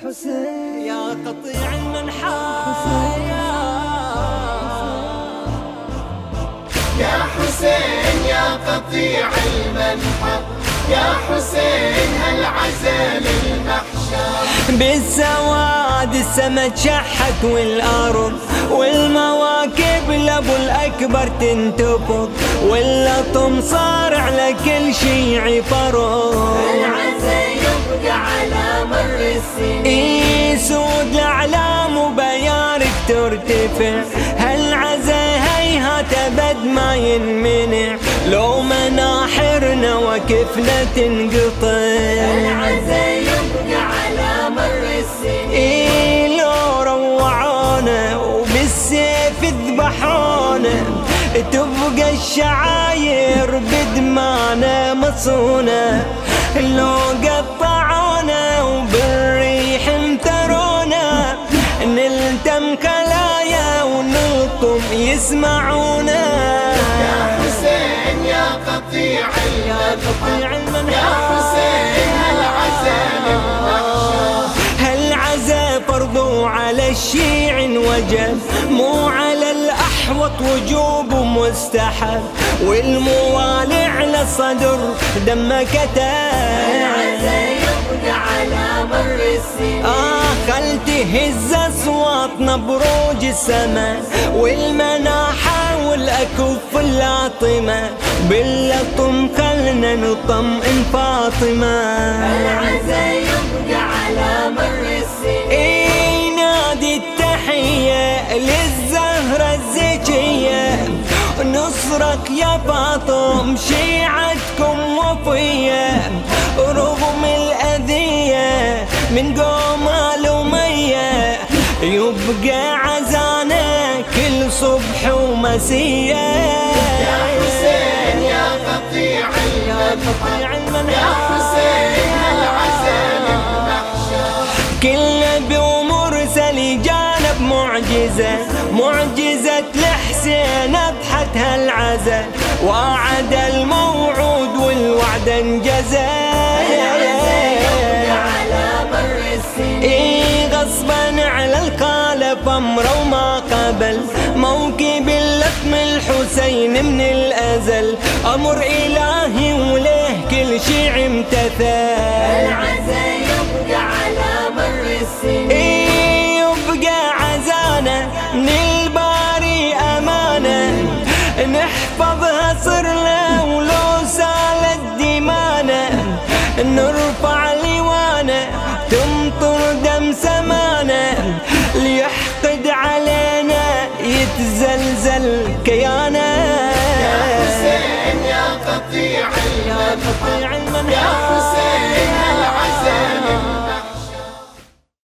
حسين. يا قطيع المنحى يا حسين يا قطيع المنحى يا حسين هل عزل المحشر؟ بالسواد السما تشحت والأرض والمواكب لأبو الأكبر تنتفض واللطم صار على كل شي على مر السنين يسود الاعلام وبيارك ترتفع هالعزا هيهات أبد ما ينمنع؟ لو مناحرنا وكفنا تنقطع. العزا يبقى على مر السنين؟ إيه لو روعونا وبالسيف ذبحونا تبقى الشعاير بدمانا مصونة. لو يسمعونا. يا حسين يا قطيع المنحى يا حسين هل عزل المحشر هالعزا فرض على الشيع وجب مو على الأحوط وجوب مستحب. والموالع على الصدر دم كتاب يبقى على مر السنين. آه خل تهز أصواتنا بروج السماء والمناحة والأكف اللاطمة باللطم خلنا نطمئن فاطمة. العزا يبقى على مر السنين. إي نادي التحية للزهرة الزكية. نصرك يا فاطم شيعتكم وفية. يبقى عزانا كل صبح ومسية. يا حسين يا قطيع المنحى يا حسين هل عزل المحشر كل نبي ومرسل جانب معجزة. معجزة الحسين أضحت هالعزة. وعد الموعود والوعد انجزى أمره وما قبل. موكب اللثم الحسين من الأزل. أمر إلهي وله كل شي امتثل. العزا يبقى على مر السنين. إيه يبقى عزانا من الباري أمانة نحفظها صرنا ولو سالت دمانا نرفع لوانا تمطر دم سمانا تزلزل كيانة. يا حسين يا قطيع المنحى يا حسين